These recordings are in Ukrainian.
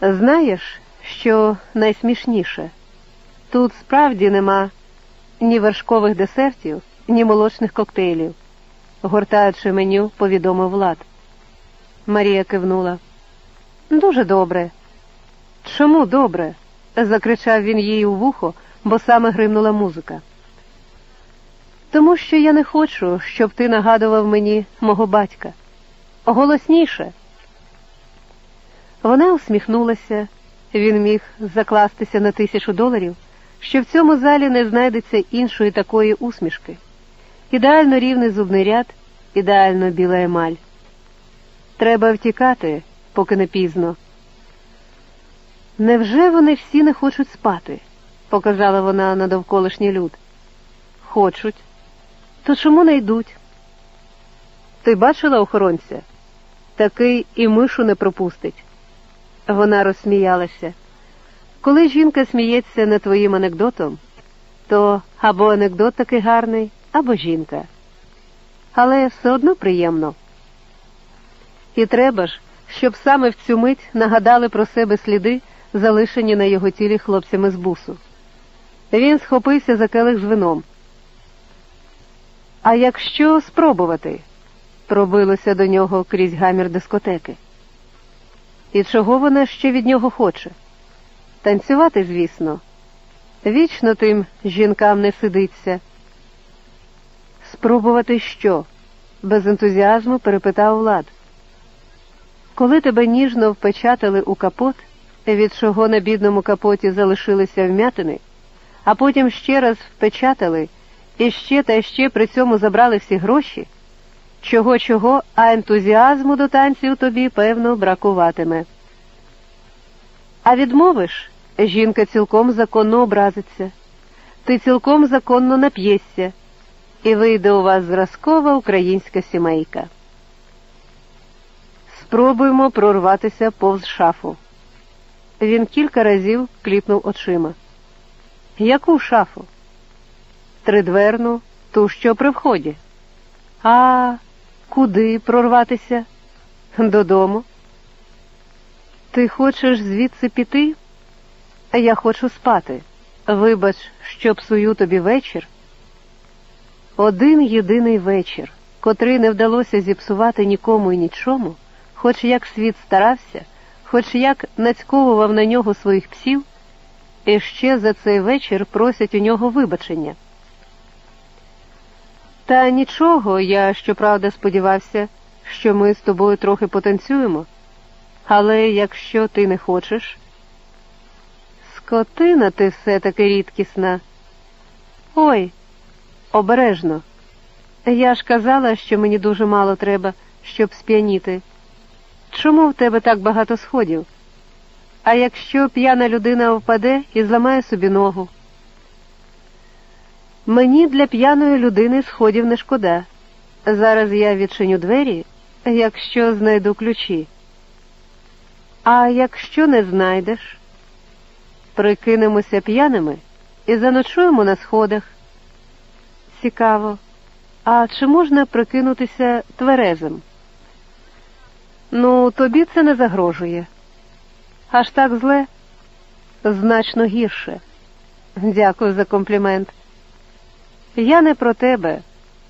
Знаєш, що найсмішніше? Тут справді нема ні вершкових десертів, ні молочних коктейлів, гортаючи меню, повідомив Влад. Марія кивнула. Дуже добре. Чому добре? закричав він їй у вухо, бо саме гримнула музика. Тому що я не хочу, щоб ти нагадував мені мого батька. Голосніше. Вона усміхнулася, він міг закластися на тисячу доларів, що в цьому залі не знайдеться іншої такої усмішки. Ідеально рівний зубний ряд, ідеально біла емаль. Треба втікати, поки не пізно. Невже вони всі не хочуть спати? показала вона на довколишній люд. Хочуть. То чому не йдуть? Ти бачила охоронця? Такий і мишу не пропустить. Вона розсміялася. Коли жінка сміється над твоїм анекдотом, то або анекдот такий гарний, або жінка. Але все одно приємно. І треба ж, щоб саме в цю мить нагадали про себе сліди, залишені на його тілі хлопцями з бусу. Він схопився за келих з вином. А якщо спробувати? пробилося до нього крізь гамір дискотеки. І чого вона ще від нього хоче? Танцювати, звісно. Вічно тим жінкам не сидиться. Спробувати що? без ентузіазму перепитав Влад. Коли тебе ніжно впечатали у капот, від чого на бідному капоті залишилися вмятини, а потім ще раз впечатали і ще та ще при цьому забрали всі гроші, чого чого, а ентузіазму до танців тобі, певно, бракуватиме. А відмовиш, жінка цілком законно образиться, ти цілком законно нап'єшся, і вийде у вас зразкова українська сімейка. Спробуємо прорватися повз шафу. Він кілька разів кліпнув очима. Яку шафу? Тридверну, ту, що при вході. А куди прорватися? Додому. Ти хочеш звідси піти? Я хочу спати. Вибач, що псую тобі вечір. Один єдиний вечір, котрий не вдалося зіпсувати нікому і нічому, хоч як світ старався, хоч як нацьковував на нього своїх псів, і ще за цей вечір просять у нього вибачення. Та нічого, я щоправда сподівався, що ми з тобою трохи потанцюємо. Але якщо ти не хочеш, скотина ти все таки рідкісна. Ой, обережно. Я ж казала, що мені дуже мало треба, щоб сп'яніти. Чому в тебе так багато сходів? А якщо п'яна людина впаде і зламає собі ногу? Мені для п'яної людини сходів не шкода. Зараз я відчиню двері, якщо знайду ключі. А якщо не знайдеш, прикинемося п'яними і заночуємо на сходах. Цікаво. А чи можна прикинутися тверезим? Ну, тобі це не загрожує. Аж так зле? Значно гірше. Дякую за комплімент. Я не про тебе.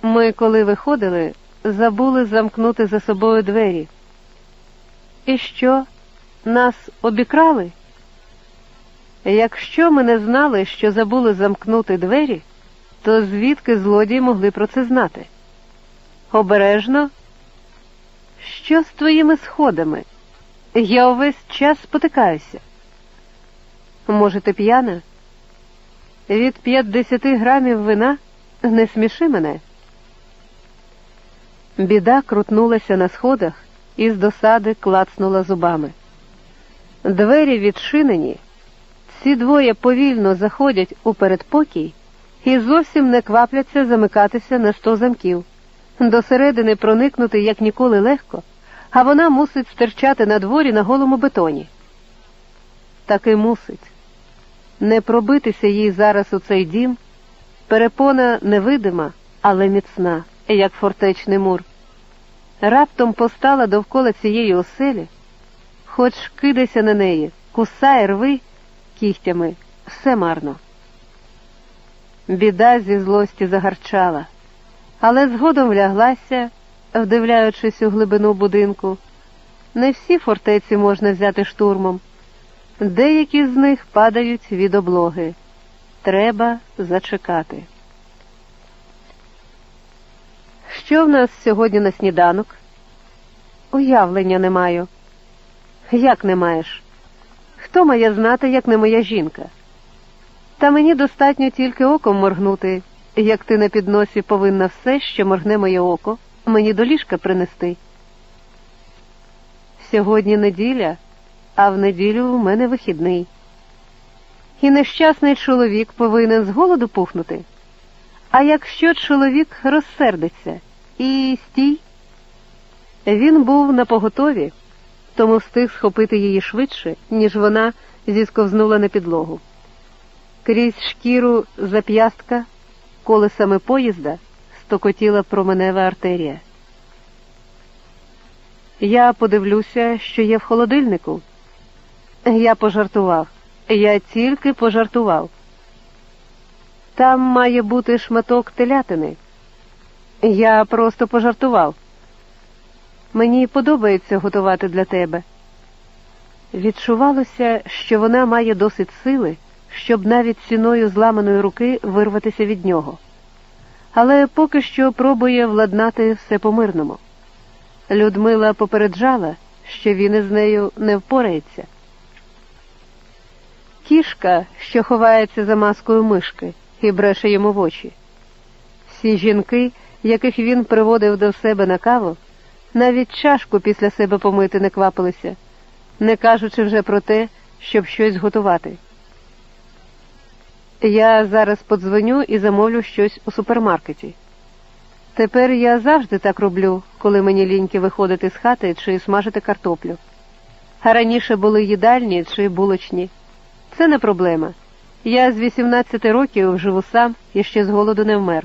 Ми, коли виходили, забули замкнути за собою двері. І що? Нас обікрали? Якщо ми не знали, що забули замкнути двері, то звідки злодії могли про це знати? Обережно? Що з твоїми сходами? Я увесь час спотикаюся. Може, ти п'яна? Від п'ятдесяти грамів вина не сміши мене. Біда крутнулася на сходах і з досади клацнула зубами. Двері відчинені, ці двоє повільно заходять у передпокій і зовсім не квапляться замикатися на сто замків. До середини проникнути як ніколи легко, а вона мусить стирчати на дворі на голому бетоні. Таки мусить. Не пробитися їй зараз у цей дім. Перепона невидима, але міцна, як фортечний мур. Раптом постала довкола цієї оселі Хоч кидайся на неї, кусай, рви кігтями, все марно. Біда зі злості загарчала, але згодом вляглася, вдивляючись у глибину будинку. Не всі фортеці можна взяти штурмом, деякі з них падають від облоги. Треба зачекати. Що в нас сьогодні на сніданок? Уявлення не маю. Як не маєш? Хто має знати, як не моя жінка? Та мені достатньо тільки оком моргнути, як ти на підносі повинна все, що моргне моє око, мені до ліжка принести. Сьогодні неділя, а в неділю у мене вихідний. І нещасний чоловік повинен з голоду пухнути. А якщо чоловік розсердиться і стій, він був на поготові, тому встиг схопити її швидше, ніж вона зісковзнула на підлогу. Крізь шкіру зап'ястка колесами поїзда стокотіла променева артерія. Я подивлюся, що є в холодильнику. Я пожартував. Я тільки пожартував. Там має бути шматок телятини. Я просто пожартував. Мені подобається готувати для тебе. Відчувалося, що вона має досить сили, щоб навіть ціною зламаної руки вирватися від нього. Але поки що пробує владнати все по-мирному. Людмила попереджала, що він із нею не впорається. Кішка, що ховається за маскою мишки і бреше йому в очі. Всі жінки, яких він приводив до себе на каву, навіть чашку після себе помити не квапилися, не кажучи вже про те, щоб щось готувати. Я зараз подзвоню і замовлю щось у супермаркеті. Тепер я завжди так роблю, коли мені ліньки виходити з хати чи смажити картоплю. А раніше були їдальні чи булочні. Це не проблема. Я з 18 років живу сам і ще з голоду не вмер.